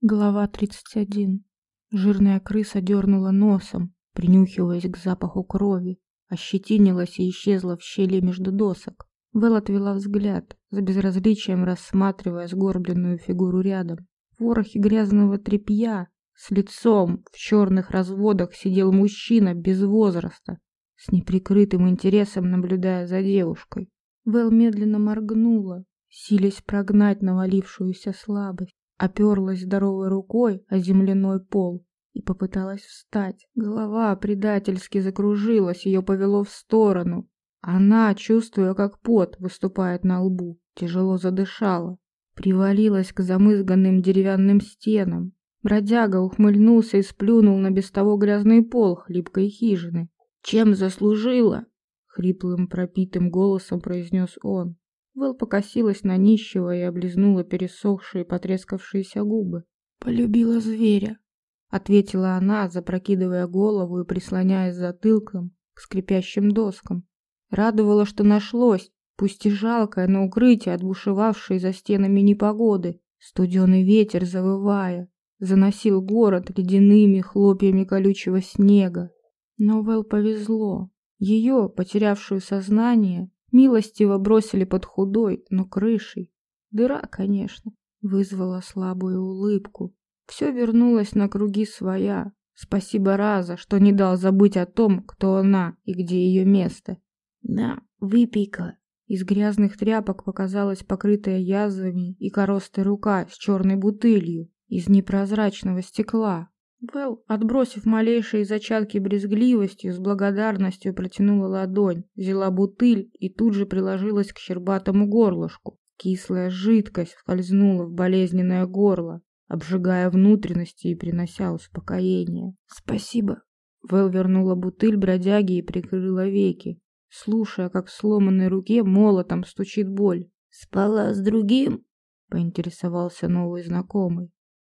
Глава 31. Жирная крыса дернула носом, принюхиваясь к запаху крови, ощетинилась и исчезла в щели между досок. Вэл отвела взгляд, за безразличием рассматривая сгорбленную фигуру рядом. В ворохе грязного тряпья, с лицом в черных разводах сидел мужчина без возраста, с неприкрытым интересом наблюдая за девушкой. Вэл медленно моргнула, силясь прогнать навалившуюся слабость оперлась здоровой рукой о земляной пол и попыталась встать. Голова предательски закружилась, ее повело в сторону. Она, чувствуя, как пот выступает на лбу, тяжело задышала, привалилась к замызганным деревянным стенам. Бродяга ухмыльнулся и сплюнул на без того грязный пол хлипкой хижины. «Чем заслужила?» — хриплым пропитым голосом произнес он. Вэл покосилась на нищего и облизнула пересохшие потрескавшиеся губы. «Полюбила зверя», — ответила она, запрокидывая голову и прислоняясь затылком к скрипящим доскам. Радовало, что нашлось, пусть и жалкое, но укрытие от бушевавшей за стенами непогоды. Студеный ветер, завывая, заносил город ледяными хлопьями колючего снега. Но Вэл повезло. Ее, потерявшую сознание, Милостиво бросили под худой, но крышей. Дыра, конечно, вызвала слабую улыбку. Все вернулось на круги своя. Спасибо Раза, что не дал забыть о том, кто она и где ее место. На, выпей-ка. Из грязных тряпок показалась покрытая язвами и коростой рука с черной бутылью из непрозрачного стекла. Вэл, отбросив малейшие зачатки брезгливости, с благодарностью протянула ладонь, взяла бутыль и тут же приложилась к щербатому горлышку. Кислая жидкость скользнула в болезненное горло, обжигая внутренности и принося успокоение. «Спасибо!» Вэл вернула бутыль бродяги и прикрыла веки, слушая, как в сломанной руке молотом стучит боль. «Спала с другим?» — поинтересовался новый знакомый.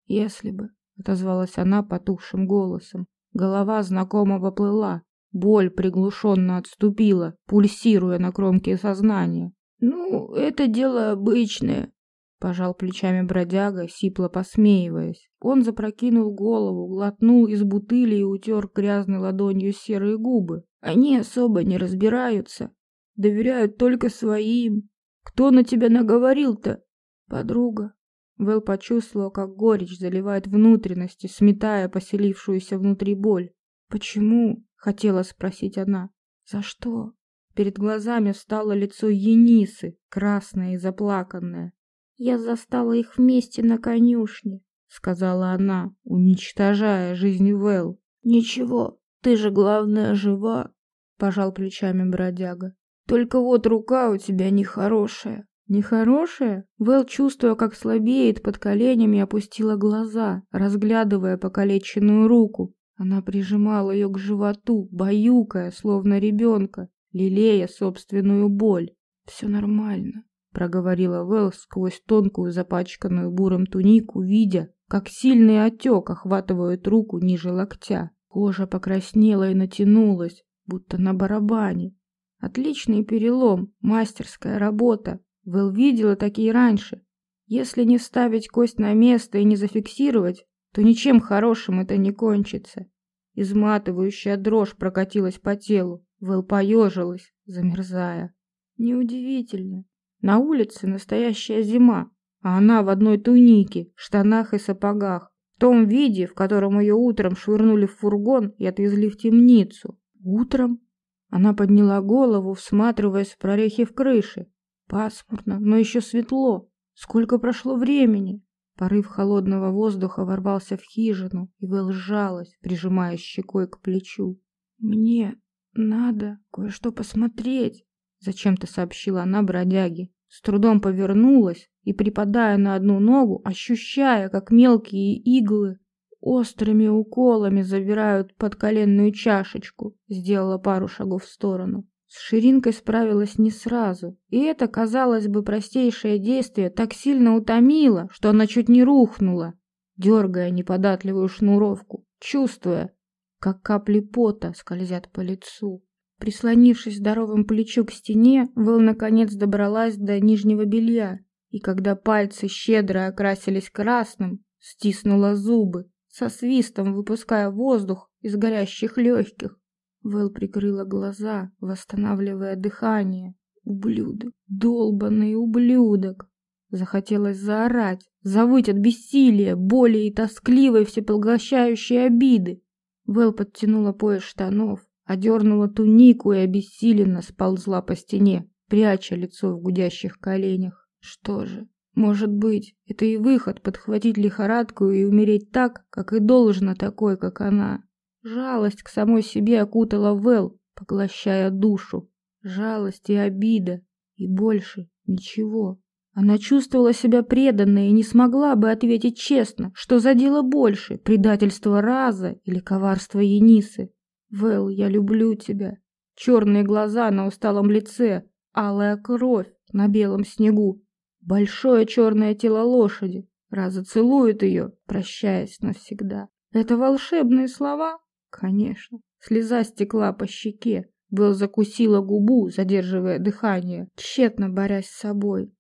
«Если бы...» отозвалась она потухшим голосом. Голова знакомо поплыла, боль приглушенно отступила, пульсируя на кромке сознания. «Ну, это дело обычное», — пожал плечами бродяга, сипло посмеиваясь. Он запрокинул голову, глотнул из бутыли и утер грязной ладонью серые губы. «Они особо не разбираются, доверяют только своим. Кто на тебя наговорил-то?» «Подруга», Вэл почувствовал, как горечь заливает внутренности, сметая поселившуюся внутри боль. «Почему?» — хотела спросить она. «За что?» Перед глазами встало лицо Енисы, красное и заплаканное. «Я застала их вместе на конюшне», — сказала она, уничтожая жизнь Вэл. «Ничего, ты же, главное, жива», — пожал плечами бродяга. «Только вот рука у тебя нехорошая». Нехорошее? Вэл, чувствуя, как слабеет, под коленями опустила глаза, разглядывая покалеченную руку. Она прижимала ее к животу, баюкая, словно ребенка, лелея собственную боль. «Все нормально», — проговорила Вэл сквозь тонкую запачканную буром тунику, видя, как сильный отек охватывает руку ниже локтя. Кожа покраснела и натянулась, будто на барабане. Отличный перелом, мастерская работа, Вэл видела такие раньше. Если не вставить кость на место и не зафиксировать, то ничем хорошим это не кончится. Изматывающая дрожь прокатилась по телу. Вэл поежилась, замерзая. Неудивительно. На улице настоящая зима, а она в одной тунике, штанах и сапогах. В том виде, в котором ее утром швырнули в фургон и отвезли в темницу. Утром? Она подняла голову, всматриваясь в прорехи в крыше. Пасмурно, но еще светло. Сколько прошло времени? Порыв холодного воздуха ворвался в хижину, и Вэл сжалась, прижимая щекой к плечу. «Мне надо кое-что посмотреть», — зачем-то сообщила она бродяге. С трудом повернулась и, припадая на одну ногу, ощущая, как мелкие иглы острыми уколами забирают подколенную чашечку, сделала пару шагов в сторону. С ширинкой справилась не сразу, и это, казалось бы, простейшее действие так сильно утомило, что она чуть не рухнула, дергая неподатливую шнуровку, чувствуя, как капли пота скользят по лицу. Прислонившись здоровым плечу к стене, Вэл наконец добралась до нижнего белья, и когда пальцы щедро окрасились красным, стиснула зубы, со свистом выпуская воздух из горящих легких. Вэл прикрыла глаза, восстанавливая дыхание. Ублюдок, долбанный ублюдок. Захотелось заорать, завыть от бессилия, боли и тоскливой всепоглощающей обиды. Вэл подтянула пояс штанов, одернула тунику и обессиленно сползла по стене, пряча лицо в гудящих коленях. Что же, может быть, это и выход подхватить лихорадку и умереть так, как и должно такой, как она. Жалость к самой себе окутала Вэл, поглощая душу. Жалость и обида, и больше ничего. Она чувствовала себя преданной и не смогла бы ответить честно, что задело больше, предательство Раза или коварство Енисы. «Вэл, я люблю тебя». Черные глаза на усталом лице, алая кровь на белом снегу, большое черное тело лошади. Раза целует ее, прощаясь навсегда. Это волшебные слова? Конечно. Слеза стекла по щеке. Вэл закусила губу, задерживая дыхание, тщетно борясь с собой.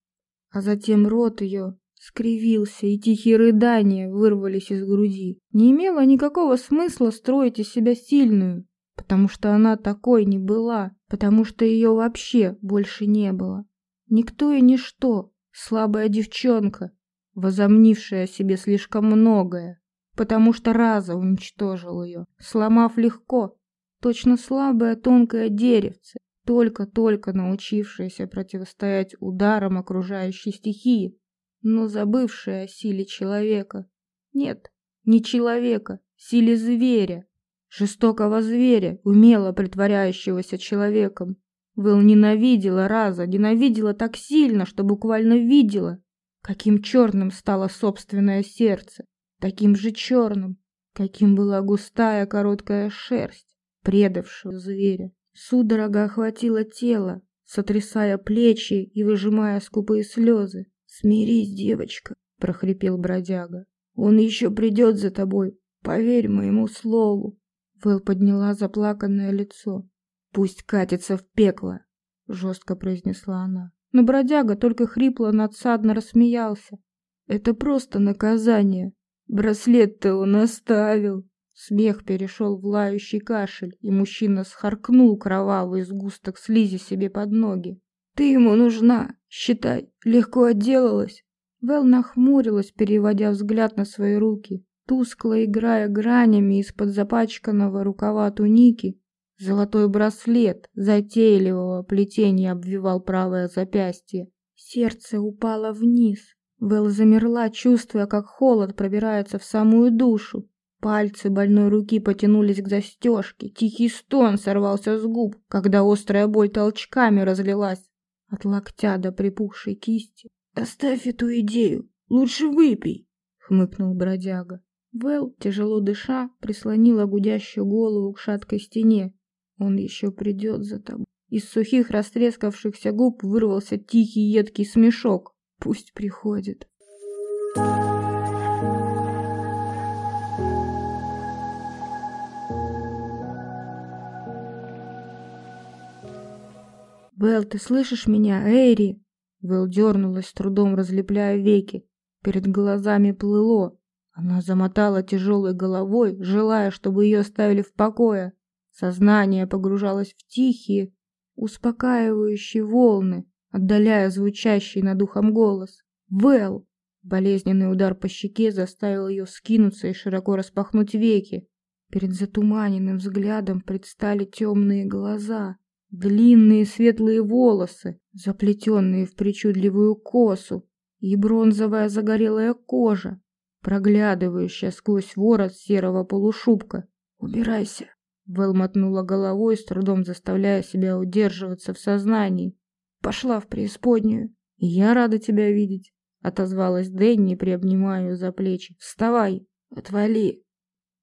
А затем рот ее скривился, и тихие рыдания вырвались из груди. Не имело никакого смысла строить из себя сильную, потому что она такой не была, потому что ее вообще больше не было. Никто и ничто, слабая девчонка, возомнившая о себе слишком многое, потому что Раза уничтожил ее, сломав легко, точно слабое тонкое деревце, только-только научившаяся противостоять ударам окружающей стихии, но забывшая о силе человека. Нет, не человека, силе зверя, жестокого зверя, умело притворяющегося человеком. Вэл ненавидела Раза, ненавидела так сильно, что буквально видела, каким черным стало собственное сердце, таким же черным, каким была густая короткая шерсть предавшего зверя. Судорога охватила тело, сотрясая плечи и выжимая скупые слезы. «Смирись, девочка», — прохрипел бродяга. «Он еще придет за тобой, поверь моему слову». Вэл подняла заплаканное лицо. «Пусть катится в пекло», — жестко произнесла она. Но бродяга только хрипло надсадно рассмеялся. «Это просто наказание. Браслет-то он оставил». Смех перешел в лающий кашель, и мужчина схаркнул кровавый сгусток слизи себе под ноги. «Ты ему нужна, считай, легко отделалась». Вэл нахмурилась, переводя взгляд на свои руки. Тускло играя гранями из-под запачканного рукава туники, золотой браслет затейливого плетения обвивал правое запястье. Сердце упало вниз. Вэл замерла, чувствуя, как холод пробирается в самую душу. Пальцы больной руки потянулись к застежке. Тихий стон сорвался с губ, когда острая боль толчками разлилась от локтя до припухшей кисти. «Оставь эту идею, лучше выпей», — хмыкнул бродяга. Вэл, тяжело дыша, прислонила гудящую голову к шаткой стене. «Он еще придет за тобой». Из сухих растрескавшихся губ вырвался тихий едкий смешок. «Пусть приходит». «Вэл, ты слышишь меня, Эйри?» Вэл дернулась, с трудом разлепляя веки. Перед глазами плыло. Она замотала тяжелой головой, желая, чтобы ее оставили в покое. Сознание погружалось в тихие, успокаивающие волны, отдаляя звучащий над ухом голос. «Вэл!» Болезненный удар по щеке заставил ее скинуться и широко распахнуть веки. Перед затуманенным взглядом предстали темные глаза. Длинные светлые волосы, заплетенные в причудливую косу, и бронзовая загорелая кожа, проглядывающая сквозь ворот серого полушубка. «Убирайся!» Вэл мотнула головой, с трудом заставляя себя удерживаться в сознании. «Пошла в преисподнюю!» «Я рада тебя видеть!» Отозвалась Дэнни, приобнимая ее за плечи. «Вставай! Отвали!»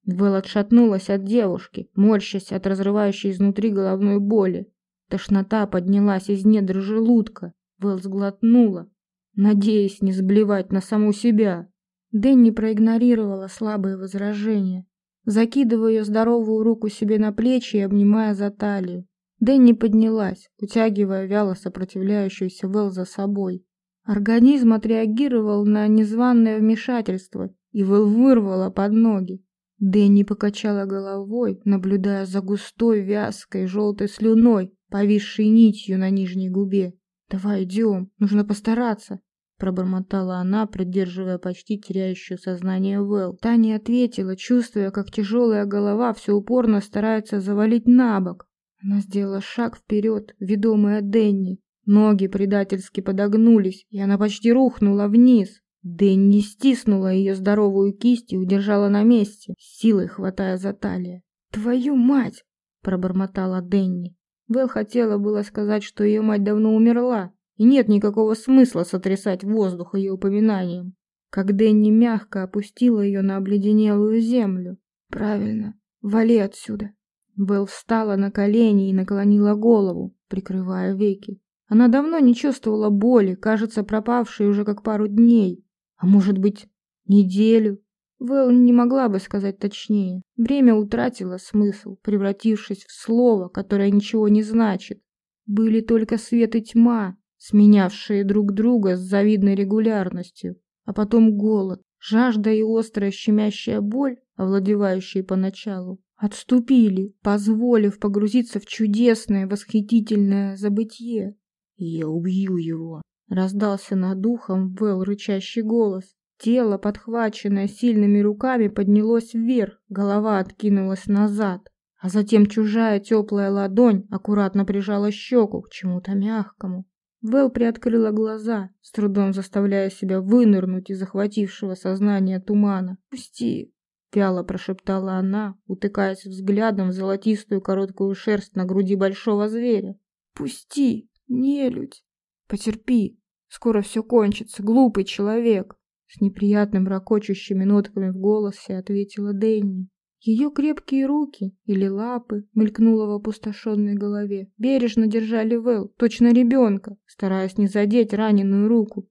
Вэл отшатнулась от девушки, морщась от разрывающей изнутри головной боли. Тошнота поднялась из недр желудка. Вэл сглотнула, надеясь не сблевать на саму себя. Дэнни проигнорировала слабые возражения, закидывая ее здоровую руку себе на плечи и обнимая за талию. Дэнни поднялась, утягивая вяло сопротивляющуюся Вэл за собой. Организм отреагировал на незваное вмешательство и Вэл вырвала под ноги. Дэнни покачала головой, наблюдая за густой, вязкой, желтой слюной, повисшей нитью на нижней губе. «Давай идем, нужно постараться», — пробормотала она, придерживая почти теряющую сознание Вэл. Та не ответила, чувствуя, как тяжелая голова все упорно старается завалить на бок. Она сделала шаг вперед, ведомая Дэнни. Ноги предательски подогнулись, и она почти рухнула вниз. Дэнни стиснула ее здоровую кисть и удержала на месте, силой хватая за талию. «Твою мать!» – пробормотала Дэнни. Вэл хотела было сказать, что ее мать давно умерла, и нет никакого смысла сотрясать воздух ее упоминанием. Как Дэнни мягко опустила ее на обледенелую землю. «Правильно, вали отсюда!» Вэл встала на колени и наклонила голову, прикрывая веки. Она давно не чувствовала боли, кажется, пропавшей уже как пару дней. А может быть, неделю? Вэл не могла бы сказать точнее. Время утратило смысл, превратившись в слово, которое ничего не значит. Были только свет и тьма, сменявшие друг друга с завидной регулярностью, а потом голод, жажда и острая щемящая боль, овладевающие поначалу, отступили, позволив погрузиться в чудесное, восхитительное забытье. «Я убью его!» Раздался над ухом Вэл рычащий голос. Тело, подхваченное сильными руками, поднялось вверх, голова откинулась назад, а затем чужая теплая ладонь аккуратно прижала щеку к чему-то мягкому. Вэл приоткрыла глаза, с трудом заставляя себя вынырнуть из захватившего сознания тумана. «Пусти!» — вяло прошептала она, утыкаясь взглядом в золотистую короткую шерсть на груди большого зверя. «Пусти, нелюдь! Потерпи!» Скоро все кончится, глупый человек!» С неприятным ракочущими нотками в голосе ответила Дэнни. Ее крепкие руки или лапы мелькнуло в опустошенной голове. Бережно держали Вэл, точно ребенка, стараясь не задеть раненую руку.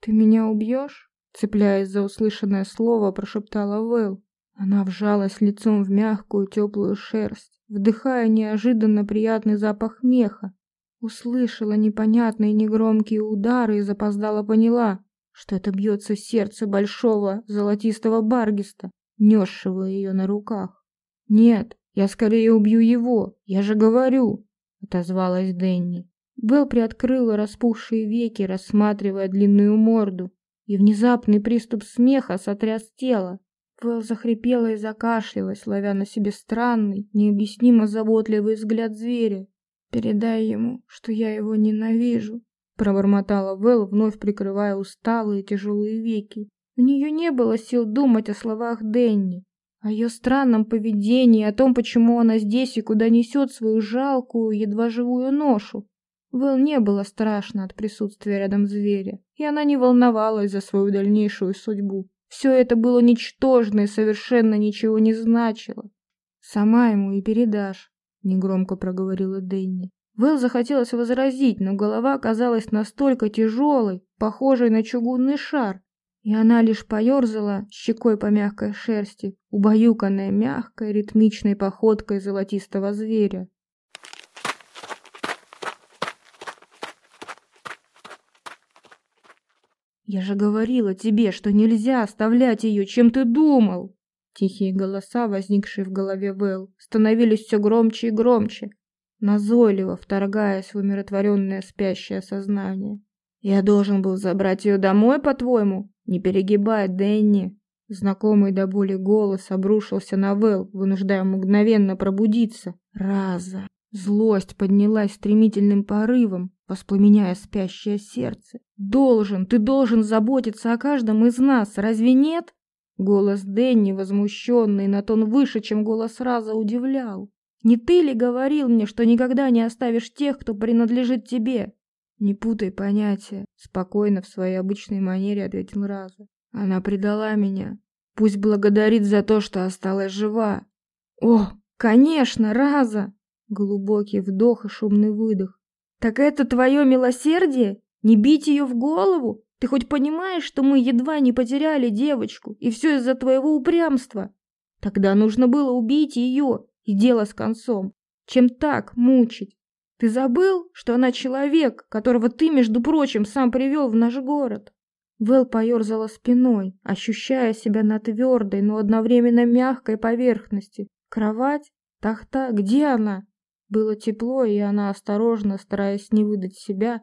«Ты меня убьешь?» Цепляясь за услышанное слово, прошептала Вэл. Она вжалась лицом в мягкую теплую шерсть, вдыхая неожиданно приятный запах меха, Услышала непонятные негромкие удары и запоздала поняла, что это бьется сердце большого золотистого баргиста, несшего ее на руках. «Нет, я скорее убью его, я же говорю», — отозвалась Дэнни. Белл приоткрыла распухшие веки, рассматривая длинную морду, и внезапный приступ смеха сотряс тело. Белл захрипела и закашлялась, ловя на себе странный, необъяснимо заботливый взгляд зверя, «Передай ему, что я его ненавижу», — пробормотала Вэл, вновь прикрывая усталые тяжелые веки. У нее не было сил думать о словах Денни, о ее странном поведении, о том, почему она здесь и куда несет свою жалкую, едва живую ношу. Вэл не было страшно от присутствия рядом зверя, и она не волновалась за свою дальнейшую судьбу. Все это было ничтожно и совершенно ничего не значило. Сама ему и передашь. — негромко проговорила Дэнни. Вэл захотелось возразить, но голова оказалась настолько тяжелой, похожей на чугунный шар, и она лишь поерзала щекой по мягкой шерсти, убаюканная мягкой ритмичной походкой золотистого зверя. «Я же говорила тебе, что нельзя оставлять ее, чем ты думал!» Тихие голоса, возникшие в голове Вэл, становились все громче и громче, назойливо вторгаясь в умиротворенное спящее сознание. «Я должен был забрать ее домой, по-твоему? Не перегибай, Дэнни!» Знакомый до боли голос обрушился на Вэл, вынуждая мгновенно пробудиться. «Раза!» Злость поднялась стремительным порывом, воспламеняя спящее сердце. «Должен, ты должен заботиться о каждом из нас, разве нет?» Голос Дэнни, возмущенный, на тон выше, чем голос Раза, удивлял. «Не ты ли говорил мне, что никогда не оставишь тех, кто принадлежит тебе?» «Не путай понятия», — спокойно в своей обычной манере ответил Раза. «Она предала меня. Пусть благодарит за то, что осталась жива». «О, конечно, Раза!» Глубокий вдох и шумный выдох. «Так это твое милосердие? Не бить ее в голову? Ты хоть понимаешь, что мы едва не потеряли девочку, и все из-за твоего упрямства? Тогда нужно было убить ее, и дело с концом. Чем так мучить? Ты забыл, что она человек, которого ты, между прочим, сам привел в наш город? Вэл поерзала спиной, ощущая себя на твердой, но одновременно мягкой поверхности. Кровать? Тахта? Где она? Было тепло, и она осторожно, стараясь не выдать себя,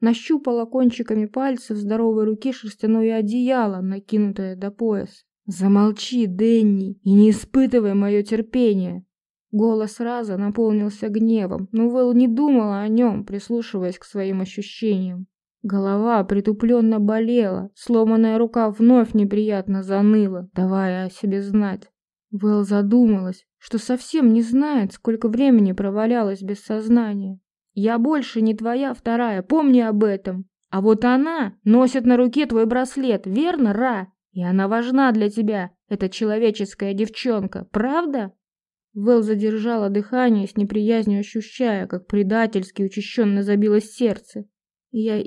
нащупала кончиками пальцев здоровой руки шерстяное одеяло, накинутое до пояса. «Замолчи, Дэнни, и не испытывай мое терпение!» Голос Раза наполнился гневом, но Вэл не думала о нем, прислушиваясь к своим ощущениям. Голова притупленно болела, сломанная рука вновь неприятно заныла, давая о себе знать. Вэл задумалась, что совсем не знает, сколько времени провалялась без сознания. «Я больше не твоя вторая, помни об этом. А вот она носит на руке твой браслет, верно, Ра? И она важна для тебя, эта человеческая девчонка, правда?» Вэл задержала дыхание, с неприязнью ощущая, как предательски учащенно забилось сердце. «Я...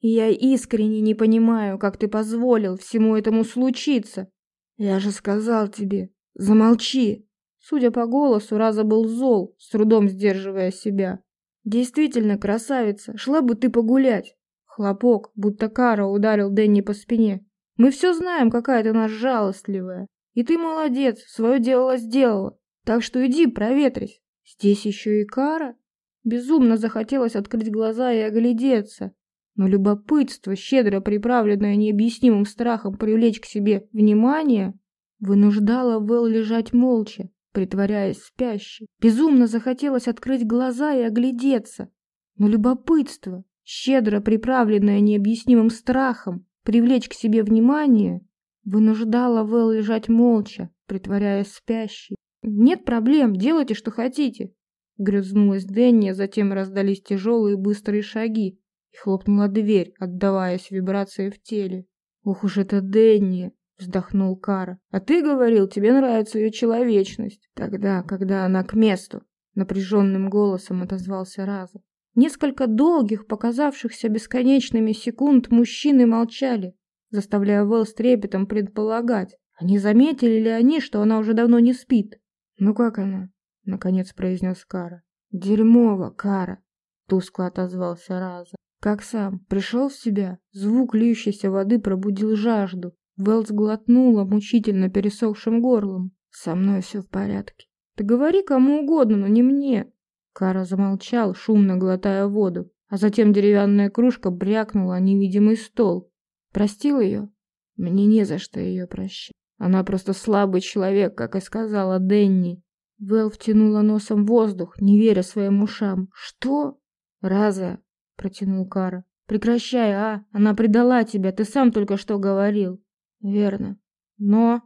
я искренне не понимаю, как ты позволил всему этому случиться. Я же сказал тебе, замолчи!» Судя по голосу, Раза был зол, с трудом сдерживая себя. «Действительно, красавица, шла бы ты погулять!» Хлопок, будто Кара ударил Дэнни по спине. «Мы все знаем, какая ты наш жалостливая. И ты молодец, свое дело сделала. Так что иди проветрись. Здесь еще и Кара?» Безумно захотелось открыть глаза и оглядеться. Но любопытство, щедро приправленное необъяснимым страхом привлечь к себе внимание, вынуждало Вэл лежать молча, притворяясь спящей. Безумно захотелось открыть глаза и оглядеться. Но любопытство, щедро приправленное необъяснимым страхом, привлечь к себе внимание, вынуждало Вэл лежать молча, притворяясь спящей. «Нет проблем, делайте, что хотите!» Грызнулась Дэнни, а затем раздались тяжелые быстрые шаги, и хлопнула дверь, отдаваясь вибрации в теле. «Ох уж это Дэнни!» Вздохнул Кара. А ты говорил, тебе нравится ее человечность. Тогда, когда она к месту, напряженным голосом отозвался Раза. Несколько долгих, показавшихся бесконечными секунд мужчины молчали, заставляя Вэл с трепетом предполагать, не заметили ли они, что она уже давно не спит. «Ну как она?» — наконец произнес Кара. «Дерьмово, Кара!» — тускло отозвался Раза. «Как сам? Пришел в себя?» Звук льющейся воды пробудил жажду, Вэл сглотнула мучительно пересохшим горлом. «Со мной все в порядке. Ты говори кому угодно, но не мне». Кара замолчал, шумно глотая воду, а затем деревянная кружка брякнула о невидимый стол. «Простил ее?» «Мне не за что ее прощать. Она просто слабый человек, как и сказала Денни». Вэл втянула носом воздух, не веря своим ушам. «Что?» «Раза!» — протянул Кара. «Прекращай, а! Она предала тебя, ты сам только что говорил!» Верно. Но...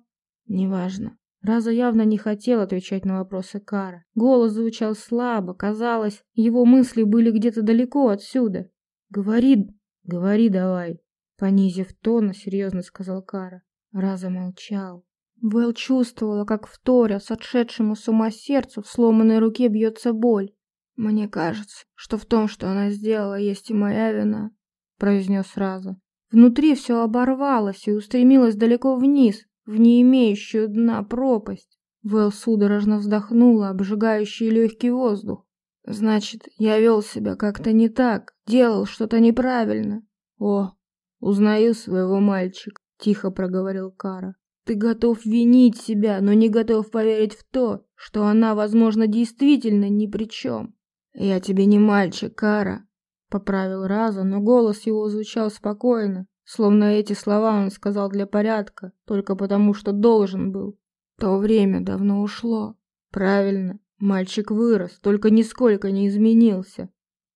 Неважно. Раза явно не хотел отвечать на вопросы Кара. Голос звучал слабо, казалось, его мысли были где-то далеко отсюда. «Говори, говори давай», — понизив тон, серьезно сказал Кара. Раза молчал. Вэл чувствовала, как вторя с отшедшему с ума сердцу в сломанной руке бьется боль. «Мне кажется, что в том, что она сделала, есть и моя вина», — произнес Раза. Внутри все оборвалось и устремилось далеко вниз, в не имеющую дна пропасть. Вэл судорожно вздохнула, обжигающий легкий воздух. Значит, я вел себя как-то не так, делал что-то неправильно. О, узнаю своего мальчика, тихо проговорил Кара. Ты готов винить себя, но не готов поверить в то, что она, возможно, действительно ни при чем. Я тебе не мальчик, Кара, Поправил Раза, но голос его звучал спокойно, словно эти слова он сказал для порядка, только потому, что должен был. То время давно ушло. Правильно, мальчик вырос, только нисколько не изменился.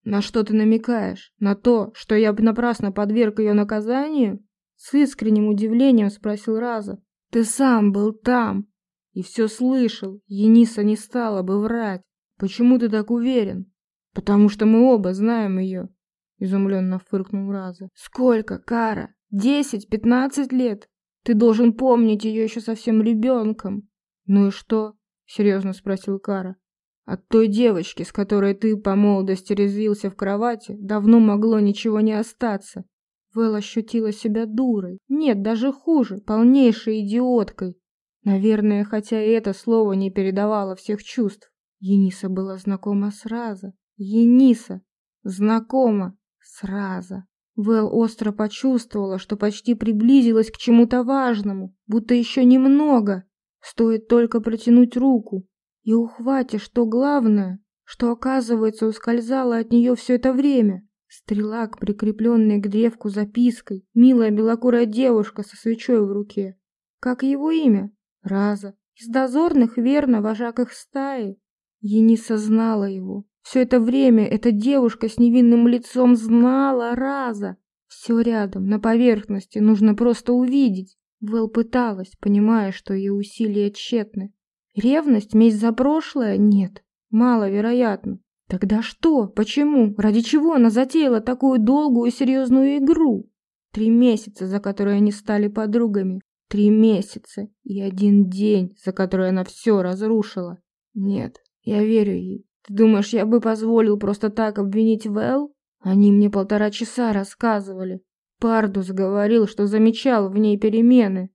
На что ты намекаешь? На то, что я напрасно подверг ее наказанию? С искренним удивлением спросил Раза. Ты сам был там и все слышал. Ениса не стала бы врать. Почему ты так уверен? «Потому что мы оба знаем ее», — изумленно фыркнул Раза. «Сколько, Кара? Десять, пятнадцать лет? Ты должен помнить ее еще совсем ребенком». «Ну и что?» — серьезно спросил Кара. «От той девочки, с которой ты по молодости резвился в кровати, давно могло ничего не остаться». Вэл ощутила себя дурой. Нет, даже хуже, полнейшей идиоткой. Наверное, хотя и это слово не передавало всех чувств. Ениса была знакома сразу. Ениса. Знакома. Сразу. Вэл остро почувствовала, что почти приблизилась к чему-то важному, будто еще немного. Стоит только протянуть руку. И ухватишь, что главное, что, оказывается, ускользало от нее все это время. Стрелак, прикрепленный к древку запиской, милая белокурая девушка со свечой в руке. Как его имя? Раза. Из дозорных, верно, вожак их стаи. Ениса знала его. Все это время эта девушка с невинным лицом знала Раза. Все рядом, на поверхности, нужно просто увидеть. Вэл пыталась, понимая, что ее усилия тщетны. Ревность, месть за прошлое? Нет, маловероятно. Тогда что? Почему? Ради чего она затеяла такую долгую и серьезную игру? Три месяца, за которые они стали подругами. Три месяца и один день, за который она все разрушила. Нет, я верю ей. Ты думаешь, я бы позволил просто так обвинить Вэл? Они мне полтора часа рассказывали. Пардус говорил, что замечал в ней перемены.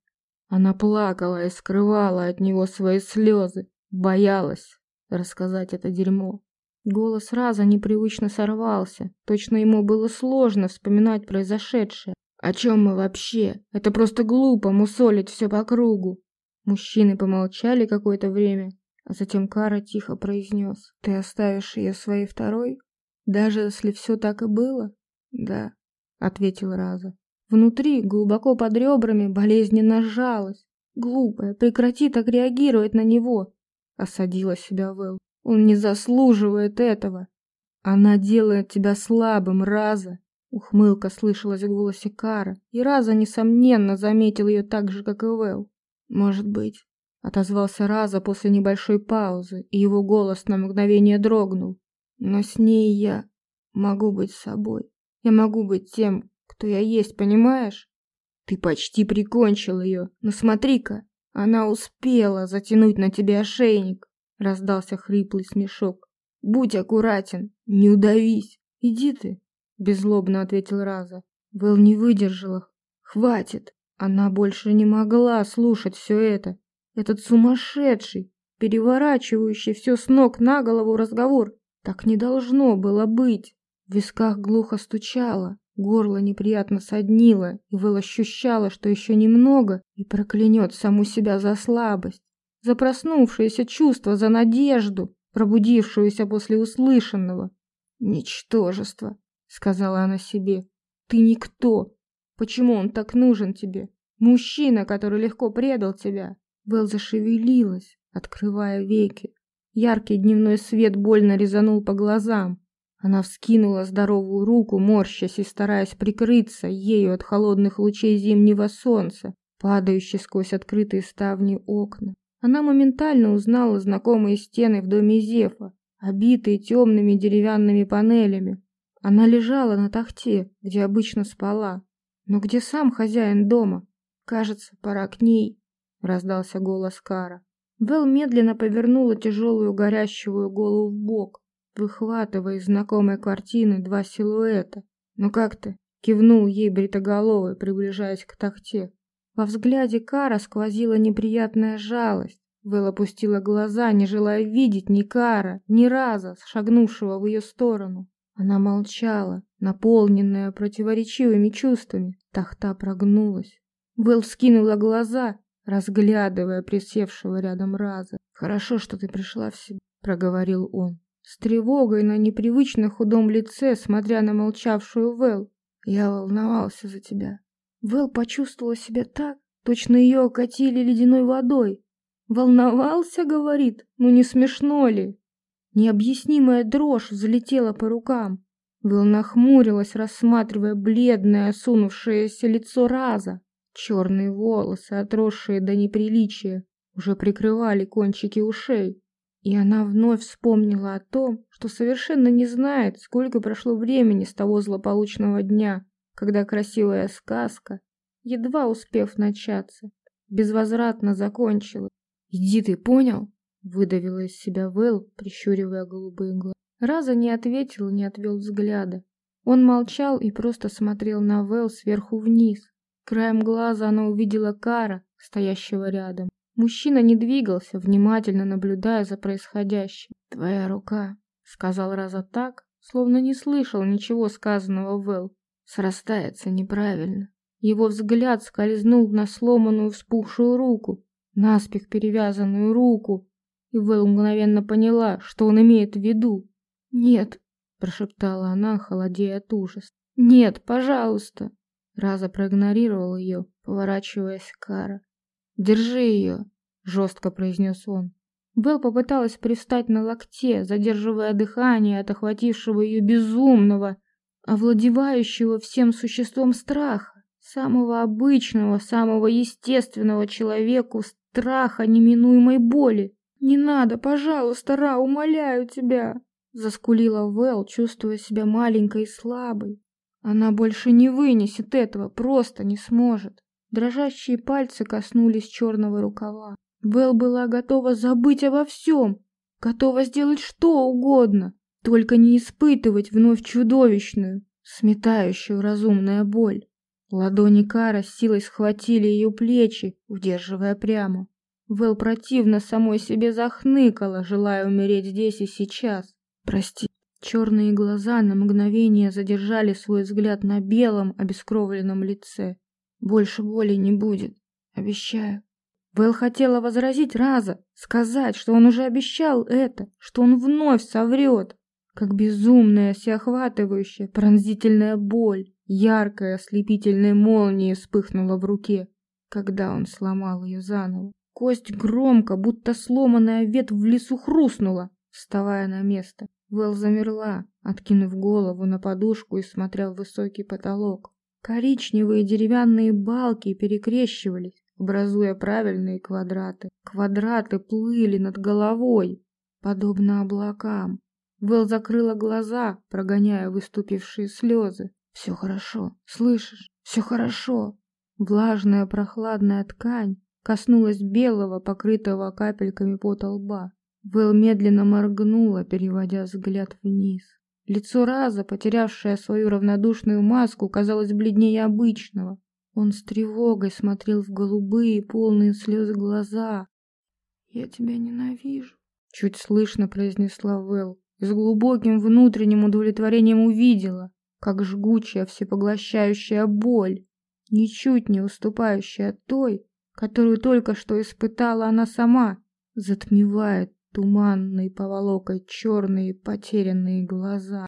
Она плакала и скрывала от него свои слезы, боялась рассказать это дерьмо. Голос раза непривычно сорвался. Точно ему было сложно вспоминать произошедшее. О чем мы вообще? Это просто глупо мусолить все по кругу. Мужчины помолчали какое-то время, затем Кара тихо произнес. Ты оставишь ее своей второй? Даже если все так и было? Да, ответил Раза. Внутри, глубоко под ребрами, болезненно сжалась. Глупая, прекрати так реагировать на него. Осадила себя Вэл. Он не заслуживает этого. Она делает тебя слабым, Раза. Ухмылка слышалась в голосе Кара, и Раза, несомненно, заметил ее так же, как и Вэл. Может быть, отозвался Раза после небольшой паузы, и его голос на мгновение дрогнул. Но с ней я могу быть собой. Я могу быть тем, кто я есть, понимаешь? Ты почти прикончил ее, но смотри-ка, она успела затянуть на тебе ошейник. Раздался хриплый смешок. Будь аккуратен, не удавись. Иди ты, беззлобно ответил Раза. Вэл не выдержала. Хватит. Она больше не могла слушать все это. Этот сумасшедший, переворачивающий все с ног на голову разговор. Так не должно было быть. В висках глухо стучало. Горло неприятно соднило, и Вэл ощущала, что еще немного и проклянет саму себя за слабость, за проснувшееся чувство, за надежду, пробудившуюся после услышанного. «Ничтожество», — сказала она себе. «Ты никто. Почему он так нужен тебе? Мужчина, который легко предал тебя». Вэл зашевелилась, открывая веки. Яркий дневной свет больно резанул по глазам. Она вскинула здоровую руку, морщась и стараясь прикрыться ею от холодных лучей зимнего солнца, падающих сквозь открытые ставни окна. Она моментально узнала знакомые стены в доме Зефа, обитые темными деревянными панелями. Она лежала на тахте, где обычно спала. Но где сам хозяин дома? Кажется, пора к ней, раздался голос Кара. Вэл медленно повернула тяжелую горящую голову в бок выхватывая из знакомой картины два силуэта. «Ну как ты?» — кивнул ей бритоголовый, приближаясь к тахте. Во взгляде Кара сквозила неприятная жалость. Вэл опустила глаза, не желая видеть ни Кара, ни раза, шагнувшего в ее сторону. Она молчала, наполненная противоречивыми чувствами. Тахта прогнулась. Вэл вскинула глаза, разглядывая присевшего рядом Раза. «Хорошо, что ты пришла в себя», — проговорил он с тревогой на непривычно худом лице, смотря на молчавшую Вэл. Я волновался за тебя. Вэл почувствовала себя так, точно ее окатили ледяной водой. Волновался, говорит, ну не смешно ли? Необъяснимая дрожь взлетела по рукам. Вэл нахмурилась, рассматривая бледное, осунувшееся лицо Раза. Черные волосы, отросшие до неприличия, уже прикрывали кончики ушей. И она вновь вспомнила о том, что совершенно не знает, сколько прошло времени с того злополучного дня, когда красивая сказка, едва успев начаться, безвозвратно закончилась. «Иди ты, понял?» — выдавила из себя Вэл, прищуривая голубые глаза. Раза не ответил, не отвел взгляда. Он молчал и просто смотрел на Вэл сверху вниз. Краем глаза она увидела Кара, стоящего рядом. Мужчина не двигался, внимательно наблюдая за происходящим. «Твоя рука», — сказал Раза так, словно не слышал ничего сказанного Вэл. срастается неправильно. Его взгляд скользнул на сломанную вспухшую руку, наспех перевязанную руку, и Вэл мгновенно поняла, что он имеет в виду. «Нет», — прошептала она, холодея от ужаса. «Нет, пожалуйста!» Раза проигнорировал ее, поворачиваясь к Кара. «Держи ее!» — жестко произнес он. Белл попыталась пристать на локте, задерживая дыхание от охватившего ее безумного, овладевающего всем существом страха, самого обычного, самого естественного человеку страха неминуемой боли. «Не надо, пожалуйста, Ра, умоляю тебя!» Заскулила Вэл, чувствуя себя маленькой и слабой. Она больше не вынесет этого, просто не сможет. Дрожащие пальцы коснулись черного рукава. Вэл была готова забыть обо всем, готова сделать что угодно, только не испытывать вновь чудовищную, сметающую разумная боль. Ладони Кара с силой схватили ее плечи, удерживая прямо. Вэл противно самой себе захныкала, желая умереть здесь и сейчас. Прости. Черные глаза на мгновение задержали свой взгляд на белом, обескровленном лице. Больше боли не будет, обещаю. Вэл хотела возразить Раза, сказать, что он уже обещал это, что он вновь соврет. Как безумная, всеохватывающая, пронзительная боль, яркая, ослепительной молнией вспыхнула в руке, когда он сломал ее заново. Кость громко, будто сломанная ветвь в лесу хрустнула, вставая на место. Вэл замерла, откинув голову на подушку и смотря в высокий потолок. Коричневые деревянные балки перекрещивались, образуя правильные квадраты. Квадраты плыли над головой, подобно облакам. Вэл закрыла глаза, прогоняя выступившие слезы. «Все хорошо, слышишь? Все хорошо!» Влажная прохладная ткань коснулась белого, покрытого капельками пота лба. Вэл медленно моргнула, переводя взгляд вниз. Лицо Раза, потерявшее свою равнодушную маску, казалось бледнее обычного. Он с тревогой смотрел в голубые, полные слез глаза. «Я тебя ненавижу», — чуть слышно произнесла Вэл и с глубоким внутренним удовлетворением увидела, как жгучая, всепоглощающая боль, ничуть не уступающая той, которую только что испытала она сама, затмевает туманной поволокой черные потерянные глаза.